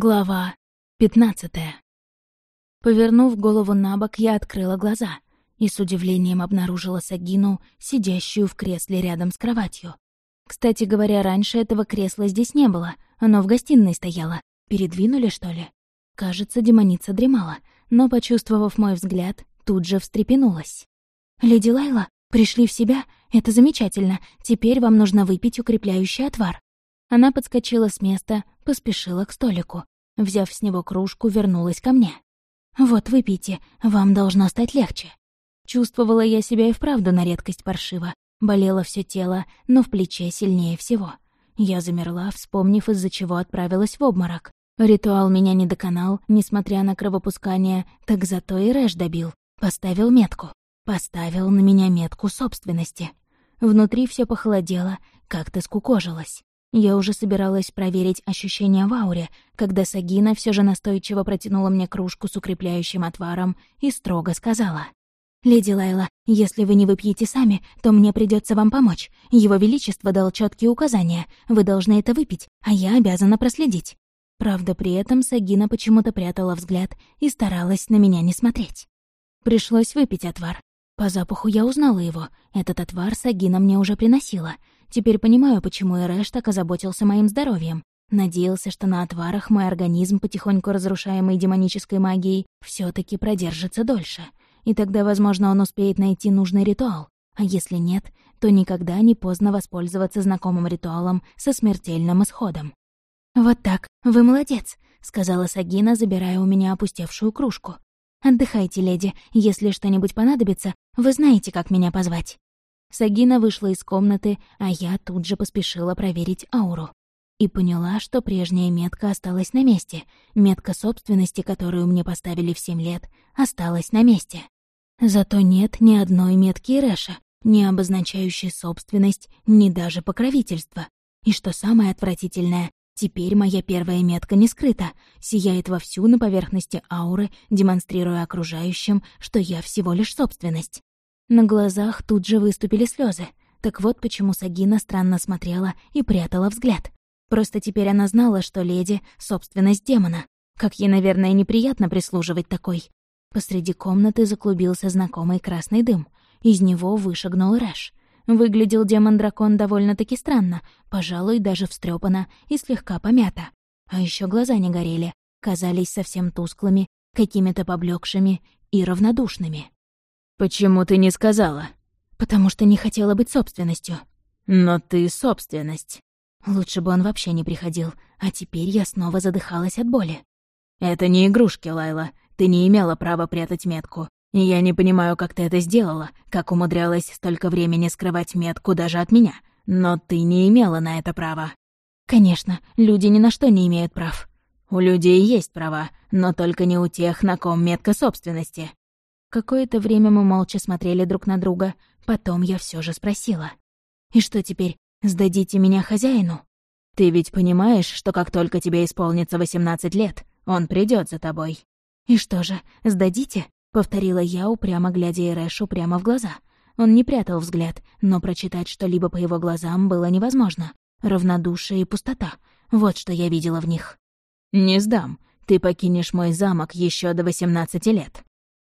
Глава пятнадцатая. Повернув голову на бок, я открыла глаза и с удивлением обнаружила Сагину, сидящую в кресле рядом с кроватью. Кстати говоря, раньше этого кресла здесь не было, оно в гостиной стояло. Передвинули, что ли? Кажется, демоница дремала, но, почувствовав мой взгляд, тут же встрепенулась. «Леди Лайла, пришли в себя? Это замечательно. Теперь вам нужно выпить укрепляющий отвар. Она подскочила с места, поспешила к столику. Взяв с него кружку, вернулась ко мне. «Вот, выпейте, вам должно стать легче». Чувствовала я себя и вправду на редкость паршиво. Болело все тело, но в плече сильнее всего. Я замерла, вспомнив, из-за чего отправилась в обморок. Ритуал меня не доконал, несмотря на кровопускание, так зато и Рэш добил. Поставил метку. Поставил на меня метку собственности. Внутри все похолодело, как-то скукожилось. Я уже собиралась проверить ощущения в ауре, когда Сагина все же настойчиво протянула мне кружку с укрепляющим отваром и строго сказала. «Леди Лайла, если вы не выпьете сами, то мне придется вам помочь. Его Величество дал четкие указания. Вы должны это выпить, а я обязана проследить». Правда, при этом Сагина почему-то прятала взгляд и старалась на меня не смотреть. Пришлось выпить отвар. По запаху я узнала его. Этот отвар Сагина мне уже приносила — Теперь понимаю, почему Эрэш так озаботился моим здоровьем. Надеялся, что на отварах мой организм, потихоньку разрушаемый демонической магией, все таки продержится дольше. И тогда, возможно, он успеет найти нужный ритуал. А если нет, то никогда не поздно воспользоваться знакомым ритуалом со смертельным исходом. «Вот так, вы молодец», — сказала Сагина, забирая у меня опустевшую кружку. «Отдыхайте, леди. Если что-нибудь понадобится, вы знаете, как меня позвать». Сагина вышла из комнаты, а я тут же поспешила проверить ауру. И поняла, что прежняя метка осталась на месте. Метка собственности, которую мне поставили в семь лет, осталась на месте. Зато нет ни одной метки Рэша, ни обозначающей собственность, ни даже покровительства. И что самое отвратительное, теперь моя первая метка не скрыта, сияет вовсю на поверхности ауры, демонстрируя окружающим, что я всего лишь собственность. На глазах тут же выступили слезы. Так вот почему Сагина странно смотрела и прятала взгляд. Просто теперь она знала, что леди — собственность демона. Как ей, наверное, неприятно прислуживать такой. Посреди комнаты заклубился знакомый красный дым. Из него вышагнул Рэш. Выглядел демон-дракон довольно-таки странно, пожалуй, даже встрепанно и слегка помято. А еще глаза не горели, казались совсем тусклыми, какими-то поблекшими и равнодушными. «Почему ты не сказала?» «Потому что не хотела быть собственностью». «Но ты собственность». Лучше бы он вообще не приходил, а теперь я снова задыхалась от боли. «Это не игрушки, Лайла. Ты не имела права прятать метку. Я не понимаю, как ты это сделала, как умудрялась столько времени скрывать метку даже от меня. Но ты не имела на это права». «Конечно, люди ни на что не имеют прав». «У людей есть права, но только не у тех, на ком метка собственности. Какое-то время мы молча смотрели друг на друга. Потом я все же спросила. «И что теперь, сдадите меня хозяину?» «Ты ведь понимаешь, что как только тебе исполнится восемнадцать лет, он придет за тобой». «И что же, сдадите?» — повторила я, упрямо глядя Эрэшу прямо в глаза. Он не прятал взгляд, но прочитать что-либо по его глазам было невозможно. Равнодушие и пустота — вот что я видела в них. «Не сдам. Ты покинешь мой замок еще до восемнадцати лет.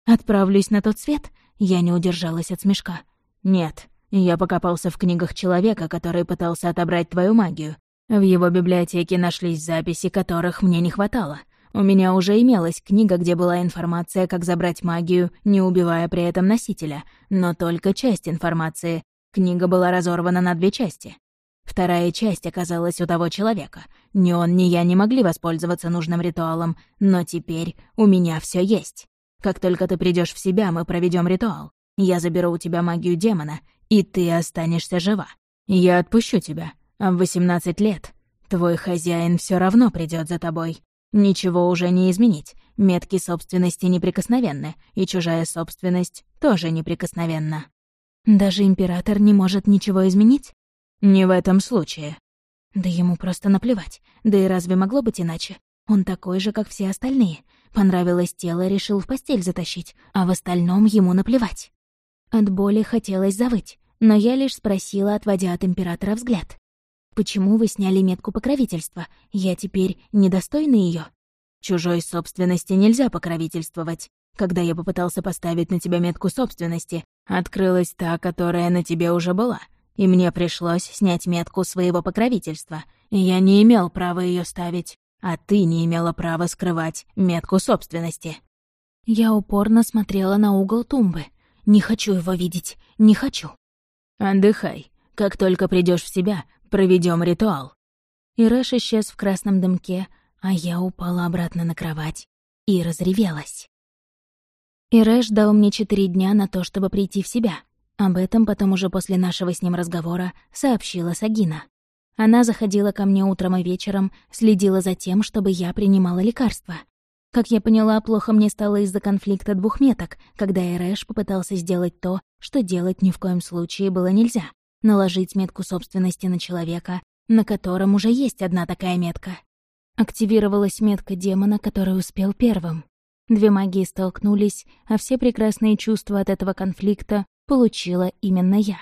Отправлюсь на тот свет? Я не удержалась от смешка. Нет, я покопался в книгах человека, который пытался отобрать твою магию. В его библиотеке нашлись записи, которых мне не хватало. У меня уже имелась книга, где была информация, как забрать магию, не убивая при этом носителя, но только часть информации. Книга была разорвана на две части. Вторая часть оказалась у того человека. Ни он, ни я не могли воспользоваться нужным ритуалом, но теперь у меня все есть. Как только ты придешь в себя, мы проведем ритуал. Я заберу у тебя магию демона, и ты останешься жива. Я отпущу тебя, а в 18 лет твой хозяин все равно придет за тобой. Ничего уже не изменить. Метки собственности неприкосновенны, и чужая собственность тоже неприкосновенна. Даже император не может ничего изменить? Не в этом случае. Да ему просто наплевать. Да и разве могло быть иначе? Он такой же, как все остальные. Понравилось тело, решил в постель затащить, а в остальном ему наплевать. От боли хотелось завыть, но я лишь спросила, отводя от императора взгляд. Почему вы сняли метку покровительства? Я теперь недостойна ее. Чужой собственности нельзя покровительствовать. Когда я попытался поставить на тебя метку собственности, открылась та, которая на тебе уже была, и мне пришлось снять метку своего покровительства. Я не имел права ее ставить, а ты не имела права скрывать метку собственности. Я упорно смотрела на угол тумбы. Не хочу его видеть, не хочу. Отдыхай. Как только придешь в себя, проведем ритуал. Ирэш исчез в красном дымке, а я упала обратно на кровать и разревелась. Ирэш дал мне четыре дня на то, чтобы прийти в себя. Об этом потом уже после нашего с ним разговора сообщила Сагина. Она заходила ко мне утром и вечером, следила за тем, чтобы я принимала лекарства. Как я поняла, плохо мне стало из-за конфликта двух меток, когда Эрэш попытался сделать то, что делать ни в коем случае было нельзя — наложить метку собственности на человека, на котором уже есть одна такая метка. Активировалась метка демона, который успел первым. Две магии столкнулись, а все прекрасные чувства от этого конфликта получила именно я.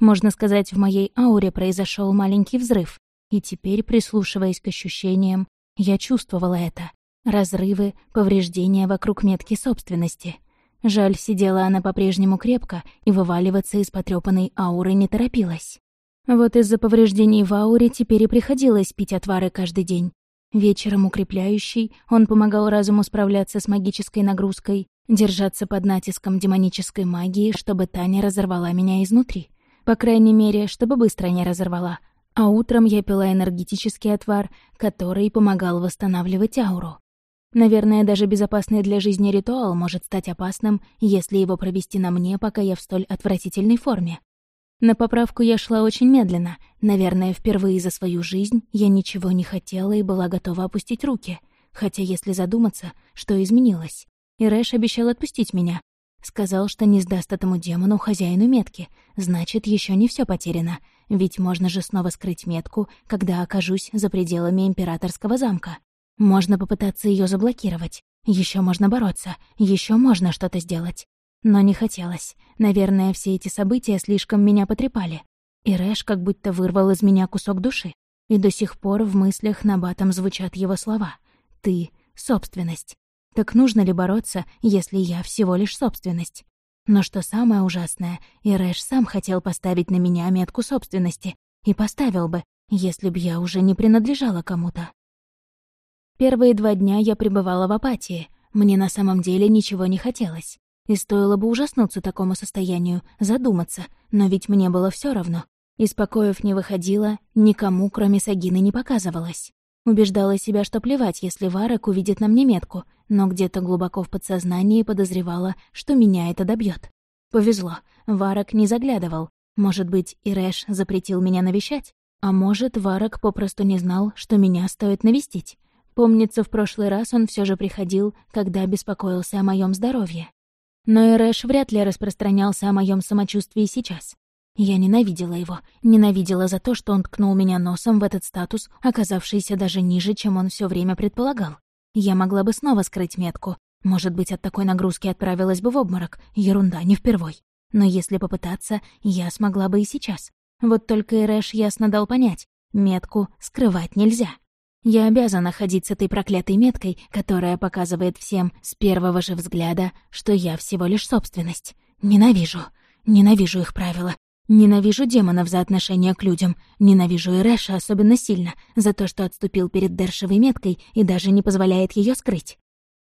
Можно сказать, в моей ауре произошел маленький взрыв, и теперь, прислушиваясь к ощущениям, я чувствовала это. Разрывы, повреждения вокруг метки собственности. Жаль, сидела она по-прежнему крепко и вываливаться из потрёпанной ауры не торопилась. Вот из-за повреждений в ауре теперь и приходилось пить отвары каждый день. Вечером укрепляющий, он помогал разуму справляться с магической нагрузкой, держаться под натиском демонической магии, чтобы та не разорвала меня изнутри. По крайней мере, чтобы быстро не разорвала. А утром я пила энергетический отвар, который помогал восстанавливать ауру. Наверное, даже безопасный для жизни ритуал может стать опасным, если его провести на мне, пока я в столь отвратительной форме. На поправку я шла очень медленно. Наверное, впервые за свою жизнь я ничего не хотела и была готова опустить руки. Хотя, если задуматься, что изменилось? Ирэш обещал отпустить меня. Сказал, что не сдаст этому демону хозяину метки. Значит, еще не все потеряно. Ведь можно же снова скрыть метку, когда окажусь за пределами императорского замка. Можно попытаться ее заблокировать. Еще можно бороться, еще можно что-то сделать. Но не хотелось. Наверное, все эти события слишком меня потрепали. И Рэш как будто вырвал из меня кусок души. И до сих пор в мыслях на батом звучат его слова. «Ты — собственность». Так нужно ли бороться, если я всего лишь собственность? Но что самое ужасное, Ирэш сам хотел поставить на меня метку собственности. И поставил бы, если б я уже не принадлежала кому-то. Первые два дня я пребывала в апатии. Мне на самом деле ничего не хотелось. И стоило бы ужаснуться такому состоянию, задуматься, но ведь мне было все равно. Из покоев не выходила, никому, кроме Сагины, не показывалась. Убеждала себя, что плевать, если Варок увидит на мне метку, но где-то глубоко в подсознании подозревала, что меня это добьет. Повезло, Варок не заглядывал. Может быть, Ирэш запретил меня навещать? А может, Варок попросту не знал, что меня стоит навестить. Помнится, в прошлый раз он все же приходил, когда беспокоился о моем здоровье. Но Эрэш вряд ли распространялся о моем самочувствии сейчас. Я ненавидела его, ненавидела за то, что он ткнул меня носом в этот статус, оказавшийся даже ниже, чем он все время предполагал. Я могла бы снова скрыть метку. Может быть, от такой нагрузки отправилась бы в обморок. Ерунда, не впервой. Но если попытаться, я смогла бы и сейчас. Вот только Эрэш ясно дал понять, метку скрывать нельзя. Я обязана ходить с этой проклятой меткой, которая показывает всем с первого же взгляда, что я всего лишь собственность. Ненавижу. Ненавижу их правила. Ненавижу демонов за отношение к людям. Ненавижу Ирэша особенно сильно за то, что отступил перед Дершевой меткой и даже не позволяет ее скрыть.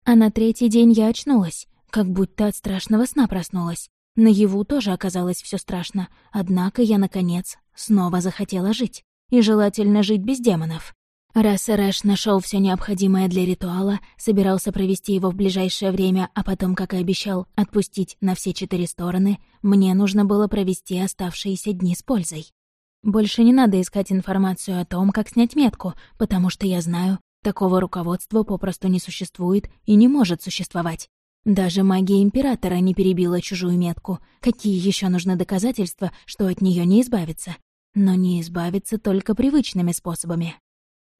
А на третий день я очнулась, как будто от страшного сна проснулась. Наяву тоже оказалось все страшно, однако я, наконец, снова захотела жить. И желательно жить без демонов. Раз Эрэш нашел все необходимое для ритуала, собирался провести его в ближайшее время, а потом, как и обещал, отпустить на все четыре стороны, мне нужно было провести оставшиеся дни с пользой. Больше не надо искать информацию о том, как снять метку, потому что я знаю, такого руководства попросту не существует и не может существовать. Даже магия Императора не перебила чужую метку. Какие еще нужны доказательства, что от нее не избавиться? Но не избавиться только привычными способами.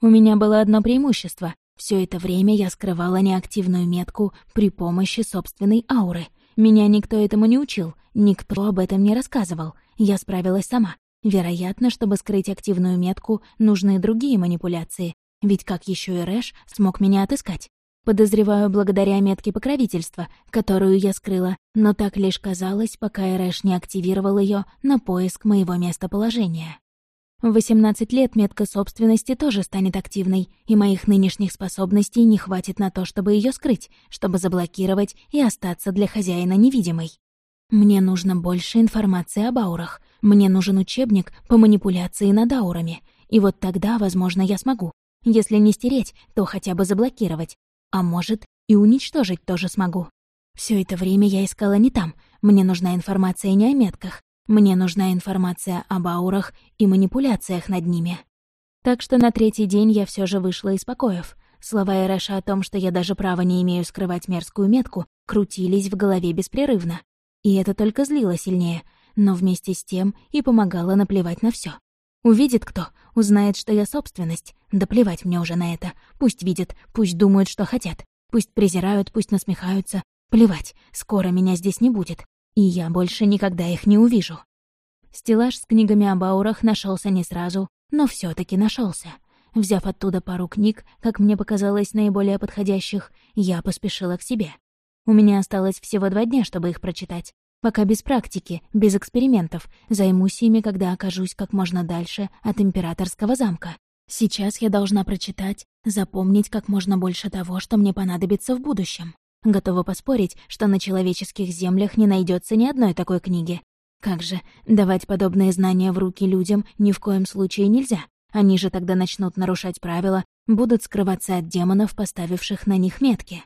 У меня было одно преимущество. Все это время я скрывала неактивную метку при помощи собственной ауры. Меня никто этому не учил, никто об этом не рассказывал. Я справилась сама. Вероятно, чтобы скрыть активную метку, нужны другие манипуляции, ведь как еще и Рэш смог меня отыскать? Подозреваю, благодаря метке покровительства, которую я скрыла, но так лишь казалось, пока Эрэш не активировал ее на поиск моего местоположения. В 18 лет метка собственности тоже станет активной, и моих нынешних способностей не хватит на то, чтобы ее скрыть, чтобы заблокировать и остаться для хозяина невидимой. Мне нужно больше информации об аурах. Мне нужен учебник по манипуляции над аурами. И вот тогда, возможно, я смогу. Если не стереть, то хотя бы заблокировать. А может, и уничтожить тоже смогу. Все это время я искала не там. Мне нужна информация не о метках, мне нужна информация об аурах и манипуляциях над ними. Так что на третий день я все же вышла из покоев. Слова Эрэша о том, что я даже права не имею скрывать мерзкую метку, крутились в голове беспрерывно. И это только злило сильнее, но вместе с тем и помогало наплевать на все. Увидит кто, узнает, что я собственность. Да плевать мне уже на это. Пусть видят, пусть думают, что хотят. Пусть презирают, пусть насмехаются. Плевать, скоро меня здесь не будет и я больше никогда их не увижу. Стеллаж с книгами об аурах нашелся не сразу, но все таки нашелся. Взяв оттуда пару книг, как мне показалось наиболее подходящих, я поспешила к себе. У меня осталось всего два дня, чтобы их прочитать. Пока без практики, без экспериментов, займусь ими, когда окажусь как можно дальше от императорского замка. Сейчас я должна прочитать, запомнить как можно больше того, что мне понадобится в будущем. Готова поспорить, что на человеческих землях не найдется ни одной такой книги. Как же, давать подобные знания в руки людям ни в коем случае нельзя. Они же тогда начнут нарушать правила, будут скрываться от демонов, поставивших на них метки.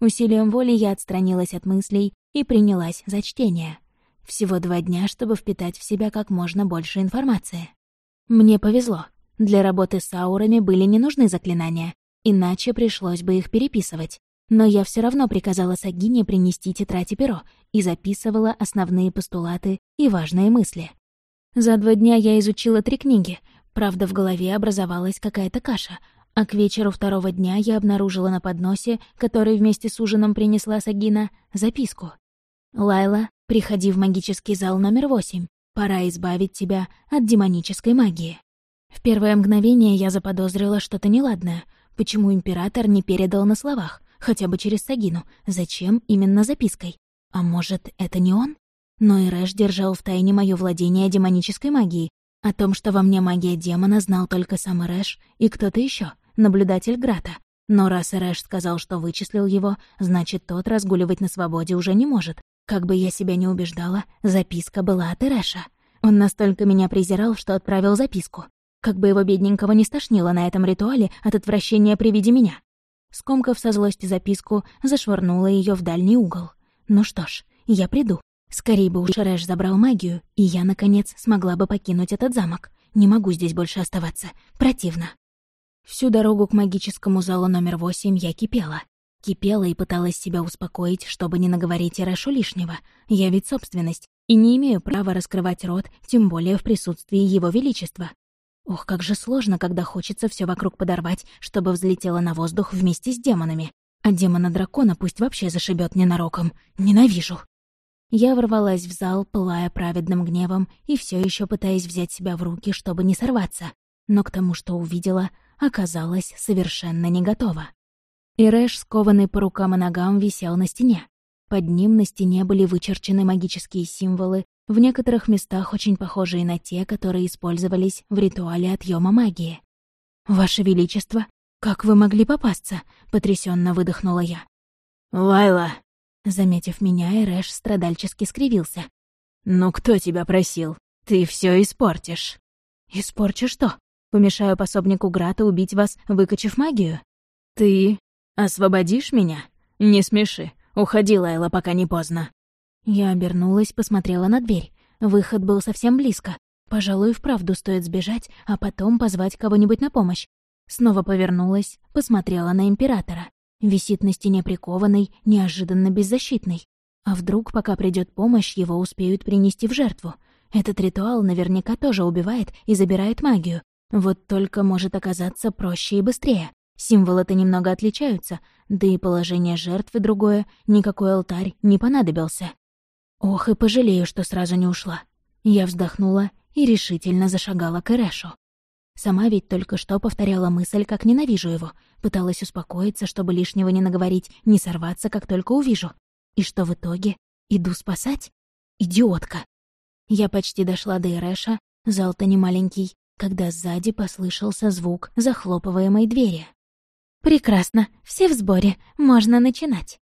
Усилием воли я отстранилась от мыслей и принялась за чтение. Всего два дня, чтобы впитать в себя как можно больше информации. Мне повезло. Для работы с аурами были не нужны заклинания, иначе пришлось бы их переписывать. Но я все равно приказала Сагине принести тетрадь и перо и записывала основные постулаты и важные мысли. За два дня я изучила три книги, правда, в голове образовалась какая-то каша, а к вечеру второго дня я обнаружила на подносе, который вместе с ужином принесла Сагина, записку. «Лайла, приходи в магический зал номер восемь. Пора избавить тебя от демонической магии». В первое мгновение я заподозрила что-то неладное. Почему император не передал на словах? Хотя бы через Сагину. Зачем именно запиской? А может, это не он? Но и Рэш держал в тайне моё владение демонической магией. О том, что во мне магия демона, знал только сам Рэш и кто-то еще, наблюдатель Грата. Но раз Рэш сказал, что вычислил его, значит, тот разгуливать на свободе уже не может. Как бы я себя не убеждала, записка была от Рэша. Он настолько меня презирал, что отправил записку. Как бы его бедненького не стошнило на этом ритуале от отвращения при виде меня. Скомкав со злости записку, зашвырнула ее в дальний угол. Ну что ж, я приду. Скорее бы уж Рэш забрал магию, и я, наконец, смогла бы покинуть этот замок. Не могу здесь больше оставаться. Противно. Всю дорогу к магическому залу номер восемь я кипела. Кипела и пыталась себя успокоить, чтобы не наговорить Рэшу лишнего. Я ведь собственность, и не имею права раскрывать рот, тем более в присутствии Его Величества. Ох, как же сложно, когда хочется все вокруг подорвать, чтобы взлетела на воздух вместе с демонами. А демона-дракона пусть вообще зашибет ненароком. Ненавижу. Я ворвалась в зал, пылая праведным гневом и все еще пытаясь взять себя в руки, чтобы не сорваться. Но к тому, что увидела, оказалась совершенно не готова. Ирэш, скованный по рукам и ногам, висел на стене. Под ним на стене были вычерчены магические символы, в некоторых местах очень похожие на те, которые использовались в ритуале отъема магии. «Ваше Величество, как вы могли попасться?» — потрясенно выдохнула я. «Лайла!» Заметив меня, Эрэш страдальчески скривился. «Ну кто тебя просил? Ты все испортишь». «Испорчу что? Помешаю пособнику Грата убить вас, выкачав магию?» «Ты освободишь меня? Не смеши. Уходи, Лайла, пока не поздно». Я обернулась, посмотрела на дверь. Выход был совсем близко. Пожалуй, вправду стоит сбежать, а потом позвать кого-нибудь на помощь. Снова повернулась, посмотрела на Императора. Висит на стене прикованный, неожиданно беззащитный. А вдруг, пока придет помощь, его успеют принести в жертву? Этот ритуал наверняка тоже убивает и забирает магию. Вот только может оказаться проще и быстрее. Символы-то немного отличаются, да и положение жертвы другое, никакой алтарь не понадобился. Ох, и пожалею, что сразу не ушла. Я вздохнула и решительно зашагала к Эрэшу. Сама ведь только что повторяла мысль, как ненавижу его, пыталась успокоиться, чтобы лишнего не наговорить, не сорваться, как только увижу. И что в итоге? Иду спасать? Идиотка! Я почти дошла до Эрэша, зал-то не маленький, когда сзади послышался звук захлопываемой двери. «Прекрасно, все в сборе, можно начинать».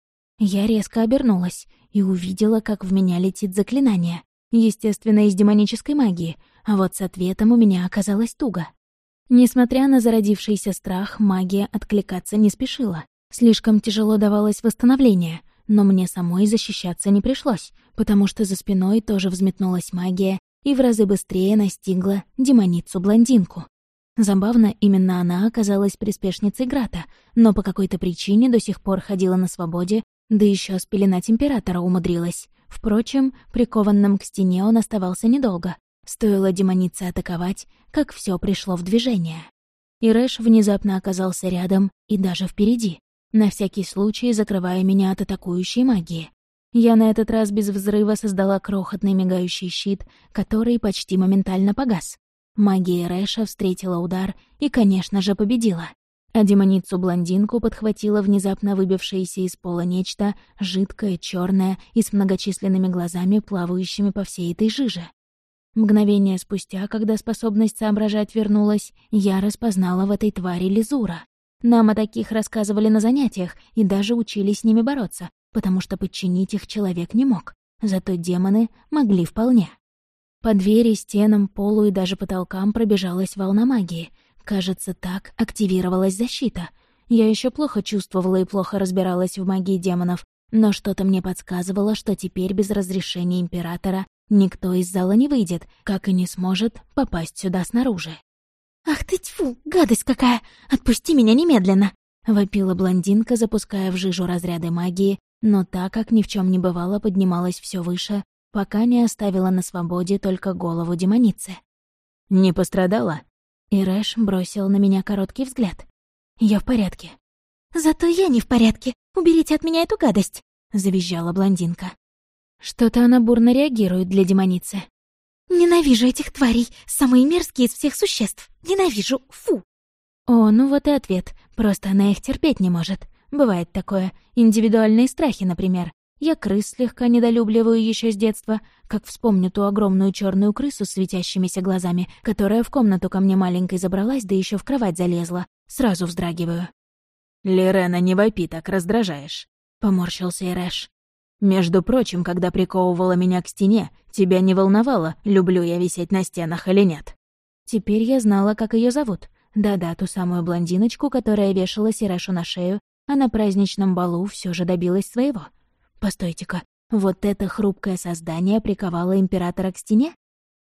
Я резко обернулась и увидела, как в меня летит заклинание, естественно, из демонической магии, а вот с ответом у меня оказалось туго. Несмотря на зародившийся страх, магия откликаться не спешила. Слишком тяжело давалось восстановление, но мне самой защищаться не пришлось, потому что за спиной тоже взметнулась магия и в разы быстрее настигла демоницу-блондинку. Забавно, именно она оказалась приспешницей Грата, но по какой-то причине до сих пор ходила на свободе, да еще спеленать императора умудрилась. Впрочем, прикованным к стене он оставался недолго. Стоило демонице атаковать, как все пришло в движение. И Рэш внезапно оказался рядом и даже впереди, на всякий случай закрывая меня от атакующей магии. Я на этот раз без взрыва создала крохотный мигающий щит, который почти моментально погас. Магия Рэша встретила удар и, конечно же, победила. А демоницу-блондинку подхватила внезапно выбившееся из пола нечто жидкое, черное и с многочисленными глазами, плавающими по всей этой жиже. Мгновение спустя, когда способность соображать вернулась, я распознала в этой твари Лизура. Нам о таких рассказывали на занятиях и даже учились с ними бороться, потому что подчинить их человек не мог. Зато демоны могли вполне. По двери, стенам, полу и даже потолкам пробежалась волна магии. Кажется, так активировалась защита. Я еще плохо чувствовала и плохо разбиралась в магии демонов, но что-то мне подсказывало, что теперь без разрешения Императора никто из зала не выйдет, как и не сможет попасть сюда снаружи. «Ах ты тьфу, гадость какая! Отпусти меня немедленно!» — вопила блондинка, запуская в жижу разряды магии, но так, как ни в чем не бывало, поднималась все выше, пока не оставила на свободе только голову демоницы. «Не пострадала?» И Рэш бросил на меня короткий взгляд. «Я в порядке». «Зато я не в порядке. Уберите от меня эту гадость!» — завизжала блондинка. Что-то она бурно реагирует для демоницы. «Ненавижу этих тварей, самые мерзкие из всех существ. Ненавижу, фу!» О, ну вот и ответ. Просто она их терпеть не может. Бывает такое. Индивидуальные страхи, например. Я крыс слегка недолюбливаю еще с детства, как вспомню ту огромную черную крысу с светящимися глазами, которая в комнату ко мне маленькой забралась, да еще в кровать залезла. Сразу вздрагиваю. «Лерена, не вопи, так раздражаешь», — поморщился Ирэш. «Между прочим, когда приковывала меня к стене, тебя не волновало, люблю я висеть на стенах или нет». Теперь я знала, как ее зовут. Да-да, ту самую блондиночку, которая вешала Сирешу на шею, а на праздничном балу все же добилась своего — Постойте-ка, вот это хрупкое создание приковало императора к стене?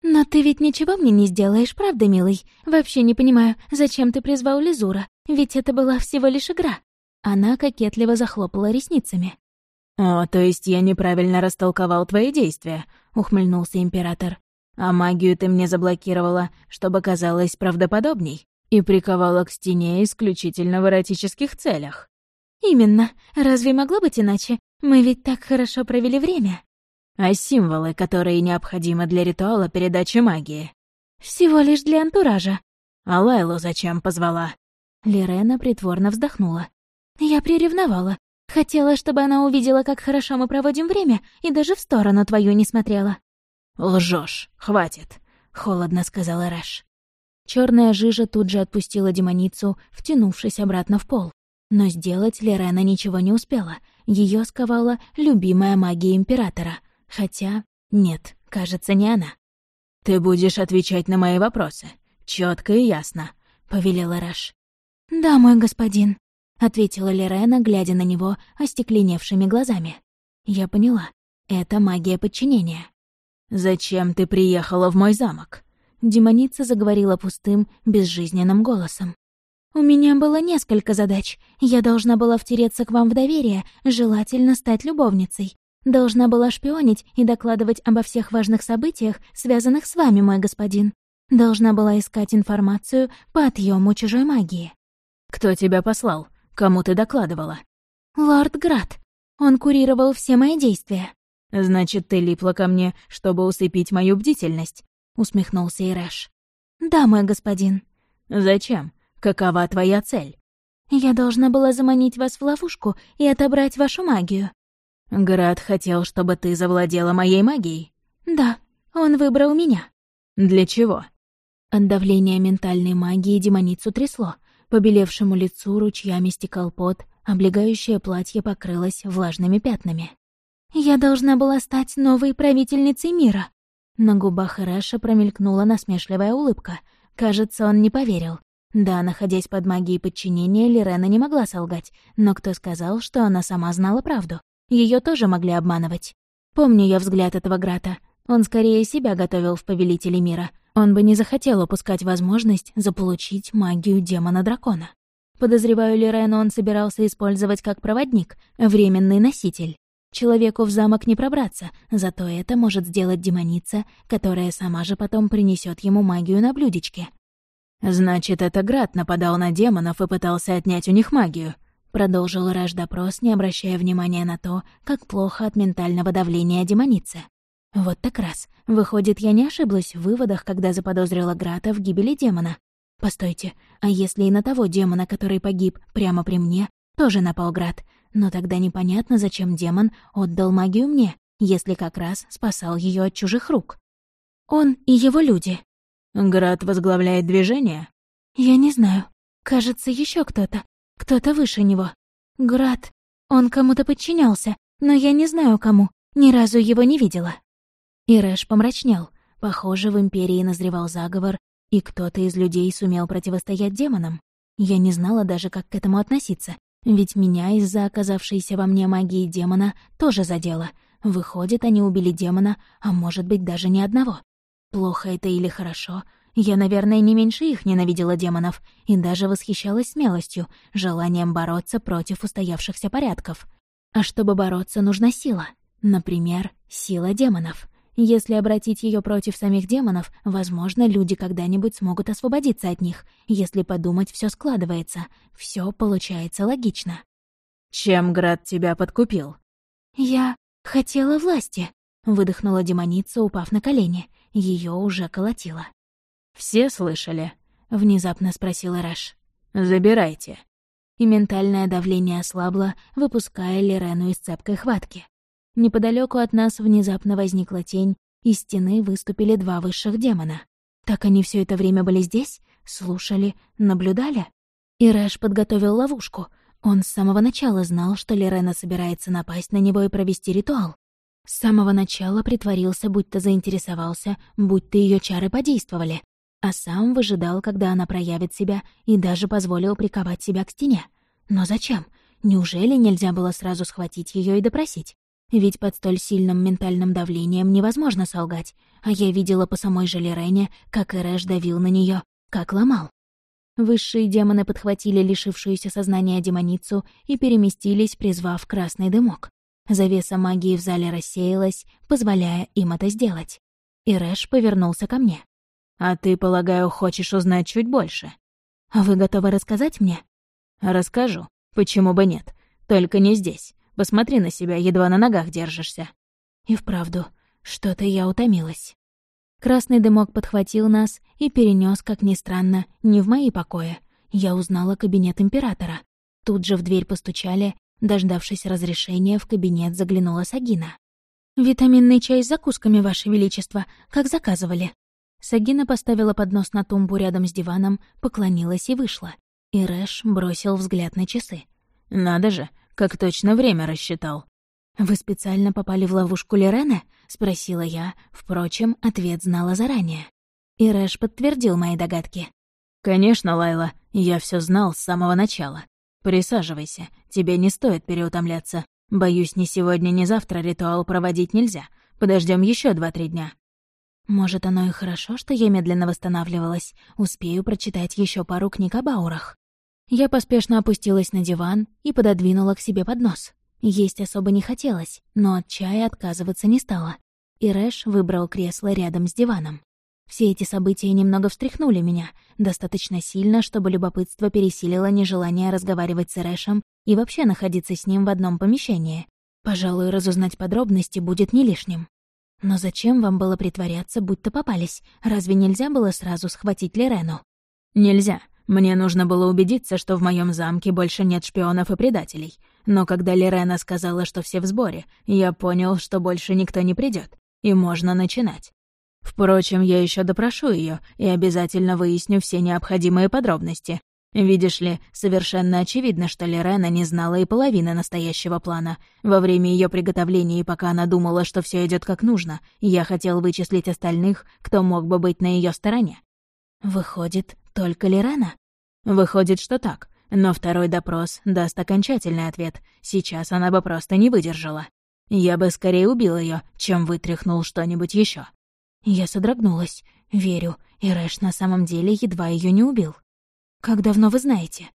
Но ты ведь ничего мне не сделаешь, правда, милый? Вообще не понимаю, зачем ты призвал Лизура? Ведь это была всего лишь игра. Она кокетливо захлопала ресницами. «О, то есть я неправильно растолковал твои действия», — ухмыльнулся император. «А магию ты мне заблокировала, чтобы казалось правдоподобней, и приковала к стене исключительно в эротических целях». «Именно. Разве могло быть иначе? Мы ведь так хорошо провели время. А символы, которые необходимы для ритуала передачи магии? Всего лишь для антуража. А Лайлу зачем позвала? Лирена притворно вздохнула. Я приревновала. Хотела, чтобы она увидела, как хорошо мы проводим время, и даже в сторону твою не смотрела. Лжешь, хватит, холодно сказала Рэш. Черная жижа тут же отпустила демоницу, втянувшись обратно в пол. Но сделать Лерена ничего не успела. Ее сковала любимая магия Императора. Хотя... Нет, кажется, не она. «Ты будешь отвечать на мои вопросы. четко и ясно», — повелела Раш. «Да, мой господин», — ответила Лерена, глядя на него остекленевшими глазами. Я поняла. Это магия подчинения. «Зачем ты приехала в мой замок?» Демоница заговорила пустым, безжизненным голосом. У меня было несколько задач. Я должна была втереться к вам в доверие, желательно стать любовницей. Должна была шпионить и докладывать обо всех важных событиях, связанных с вами, мой господин. Должна была искать информацию по отъему чужой магии. Кто тебя послал? Кому ты докладывала? Лорд Град. Он курировал все мои действия. Значит, ты липла ко мне, чтобы усыпить мою бдительность. — усмехнулся Ирэш. «Да, мой господин». «Зачем? Какова твоя цель?» «Я должна была заманить вас в ловушку и отобрать вашу магию». «Град хотел, чтобы ты завладела моей магией?» «Да, он выбрал меня». «Для чего?» От давления ментальной магии демоницу трясло. По белевшему лицу ручьями стекал пот, облегающее платье покрылось влажными пятнами. «Я должна была стать новой правительницей мира». На губах Ирэша промелькнула насмешливая улыбка. Кажется, он не поверил. Да, находясь под магией подчинения, Лирена не могла солгать, но кто сказал, что она сама знала правду? Ее тоже могли обманывать. Помню я взгляд этого Грата. Он скорее себя готовил в Повелителе мира. Он бы не захотел упускать возможность заполучить магию демона-дракона. Подозреваю, Лирену он собирался использовать как проводник, временный носитель. Человеку в замок не пробраться, зато это может сделать демоница, которая сама же потом принесет ему магию на блюдечке. «Значит, это Град нападал на демонов и пытался отнять у них магию», продолжил Рэш допрос, не обращая внимания на то, как плохо от ментального давления демоницы. Вот так раз. Выходит, я не ошиблась в выводах, когда заподозрила Грата в гибели демона. Постойте, а если и на того демона, который погиб прямо при мне, тоже напал Град? Но тогда непонятно, зачем демон отдал магию мне, если как раз спасал ее от чужих рук. Он и его люди. Град возглавляет движение? Я не знаю. Кажется, еще кто-то. Кто-то выше него. Град. Он кому-то подчинялся, но я не знаю кому. Ни разу его не видела. Ирэш помрачнел. Похоже, в Империи назревал заговор, и кто-то из людей сумел противостоять демонам. Я не знала даже, как к этому относиться, ведь меня из-за оказавшейся во мне магии демона тоже задело. Выходит, они убили демона, а может быть, даже не одного. Плохо это или хорошо? Я, наверное, не меньше их ненавидела демонов и даже восхищалась смелостью, желанием бороться против устоявшихся порядков. А чтобы бороться, нужна сила. Например, сила демонов. Если обратить ее против самих демонов, возможно, люди когда-нибудь смогут освободиться от них. Если подумать, все складывается, все получается логично. Чем Град тебя подкупил? Я хотела власти, выдохнула демоница, упав на колени. Ее уже колотило. «Все слышали?» — внезапно спросила Раш. «Забирайте». И ментальное давление ослабло, выпуская Лирену из цепкой хватки. Неподалеку от нас внезапно возникла тень, из стены выступили два высших демона. Так они все это время были здесь? Слушали? Наблюдали? И Рэш подготовил ловушку. Он с самого начала знал, что Лирена собирается напасть на него и провести ритуал. С самого начала притворился, будто заинтересовался, будто ее чары подействовали, а сам выжидал, когда она проявит себя, и даже позволил приковать себя к стене. Но зачем? Неужели нельзя было сразу схватить ее и допросить? Ведь под столь сильным ментальным давлением невозможно солгать, а я видела по самой же Лирене, как Эрэш давил на нее, как ломал. Высшие демоны подхватили лишившуюся сознания демоницу и переместились, призвав красный дымок. Завеса магии в зале рассеялась, позволяя им это сделать. И Рэш повернулся ко мне. «А ты, полагаю, хочешь узнать чуть больше?» «А вы готовы рассказать мне?» «Расскажу. Почему бы нет? Только не здесь. Посмотри на себя, едва на ногах держишься». И вправду, что-то я утомилась. Красный дымок подхватил нас и перенес, как ни странно, не в мои покои. Я узнала кабинет императора. Тут же в дверь постучали, Дождавшись разрешения, в кабинет заглянула Сагина. «Витаминный чай с закусками, Ваше Величество, как заказывали». Сагина поставила поднос на тумбу рядом с диваном, поклонилась и вышла. И Рэш бросил взгляд на часы. «Надо же, как точно время рассчитал». «Вы специально попали в ловушку Лерена?» — спросила я. Впрочем, ответ знала заранее. И Рэш подтвердил мои догадки. «Конечно, Лайла, я все знал с самого начала. «Присаживайся, тебе не стоит переутомляться. Боюсь, ни сегодня, ни завтра ритуал проводить нельзя. Подождем еще два-три дня». Может, оно и хорошо, что я медленно восстанавливалась. Успею прочитать еще пару книг о Баурах. Я поспешно опустилась на диван и пододвинула к себе поднос. Есть особо не хотелось, но от чая отказываться не стала. И Рэш выбрал кресло рядом с диваном. Все эти события немного встряхнули меня, достаточно сильно, чтобы любопытство пересилило нежелание разговаривать с Рэшем и вообще находиться с ним в одном помещении. Пожалуй, разузнать подробности будет не лишним. Но зачем вам было притворяться, будто попались? Разве нельзя было сразу схватить Лерену? Нельзя. Мне нужно было убедиться, что в моем замке больше нет шпионов и предателей. Но когда Лерена сказала, что все в сборе, я понял, что больше никто не придет, и можно начинать. Впрочем, я еще допрошу ее и обязательно выясню все необходимые подробности. Видишь ли, совершенно очевидно, что Лерена не знала и половины настоящего плана. Во время ее приготовления и пока она думала, что все идет как нужно, я хотел вычислить остальных, кто мог бы быть на ее стороне. Выходит, только Лерена? Выходит, что так. Но второй допрос даст окончательный ответ. Сейчас она бы просто не выдержала. Я бы скорее убил ее, чем вытряхнул что-нибудь еще. Я содрогнулась. Верю, и Рэш на самом деле едва ее не убил. Как давно вы знаете?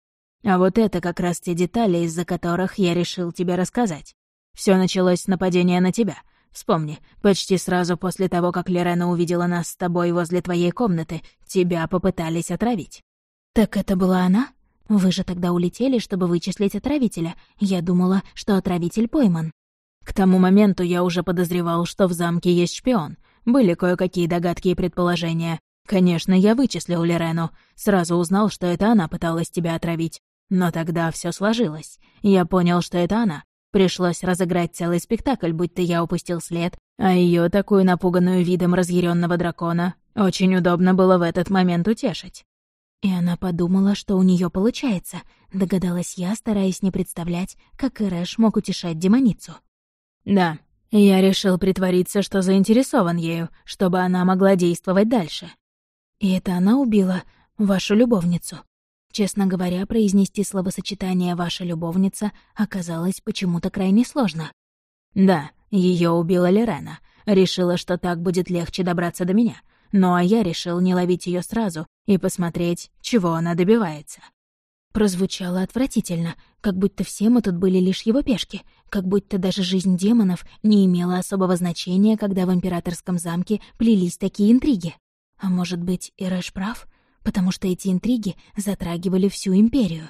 А вот это как раз те детали, из-за которых я решил тебе рассказать. Все началось с нападения на тебя. Вспомни, почти сразу после того, как Лерена увидела нас с тобой возле твоей комнаты, тебя попытались отравить. Так это была она? Вы же тогда улетели, чтобы вычислить отравителя. Я думала, что отравитель пойман. К тому моменту я уже подозревал, что в замке есть шпион. Были кое-какие догадки и предположения. Конечно, я вычислил Лерену. Сразу узнал, что это она пыталась тебя отравить. Но тогда все сложилось. Я понял, что это она. Пришлось разыграть целый спектакль, будто я упустил след, а ее такую напуганную видом разъяренного дракона, очень удобно было в этот момент утешить. И она подумала, что у нее получается, догадалась я, стараясь не представлять, как Ирэш мог утешать демоницу. Да, я решил притвориться, что заинтересован ею, чтобы она могла действовать дальше. И это она убила вашу любовницу. Честно говоря, произнести словосочетание «ваша любовница» оказалось почему-то крайне сложно. Да, ее убила Лерена. Решила, что так будет легче добраться до меня. Ну а я решил не ловить ее сразу и посмотреть, чего она добивается. Прозвучало отвратительно, как будто все мы тут были лишь его пешки, как будто даже жизнь демонов не имела особого значения, когда в императорском замке плелись такие интриги. А может быть, Ирэш прав? Потому что эти интриги затрагивали всю империю.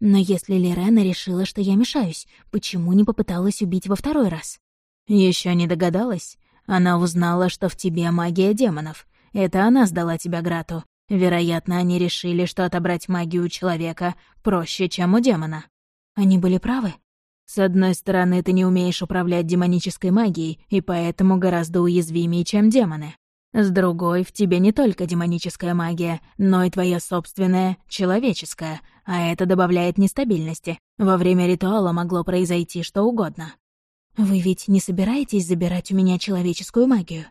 Но если Лерена решила, что я мешаюсь, почему не попыталась убить во второй раз? Еще не догадалась? Она узнала, что в тебе магия демонов. Это она сдала тебя Грату. Вероятно, они решили, что отобрать магию у человека проще, чем у демона. Они были правы? С одной стороны, ты не умеешь управлять демонической магией, и поэтому гораздо уязвимее, чем демоны. С другой, в тебе не только демоническая магия, но и твоя собственная, человеческая, а это добавляет нестабильности. Во время ритуала могло произойти что угодно. Вы ведь не собираетесь забирать у меня человеческую магию?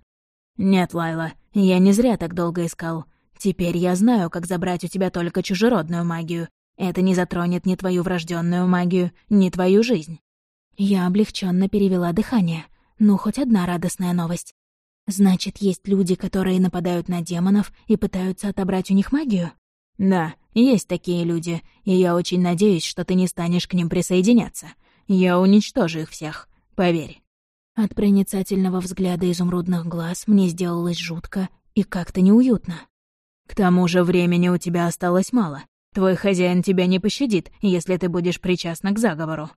Нет, Лайла, я не зря так долго искал. Теперь я знаю, как забрать у тебя только чужеродную магию. Это не затронет ни твою врожденную магию, ни твою жизнь. Я облегченно перевела дыхание. Ну, хоть одна радостная новость. Значит, есть люди, которые нападают на демонов и пытаются отобрать у них магию? Да, есть такие люди, и я очень надеюсь, что ты не станешь к ним присоединяться. Я уничтожу их всех, поверь. От проницательного взгляда изумрудных глаз мне сделалось жутко и как-то неуютно. К тому же времени у тебя осталось мало. Твой хозяин тебя не пощадит, если ты будешь причастна к заговору.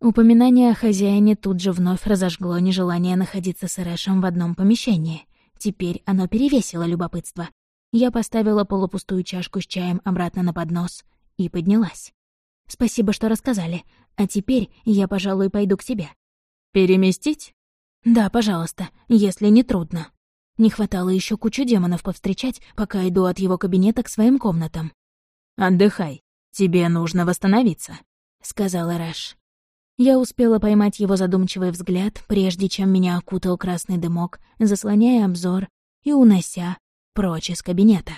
Упоминание о хозяине тут же вновь разожгло нежелание находиться с Эрэшем в одном помещении. Теперь оно перевесило любопытство. Я поставила полупустую чашку с чаем обратно на поднос и поднялась. «Спасибо, что рассказали. А теперь я, пожалуй, пойду к тебе». «Переместить?» «Да, пожалуйста, если не трудно». Не хватало еще кучу демонов повстречать, пока иду от его кабинета к своим комнатам. «Отдыхай. Тебе нужно восстановиться», — сказал Эрэш. Я успела поймать его задумчивый взгляд, прежде чем меня окутал красный дымок, заслоняя обзор и унося прочь из кабинета.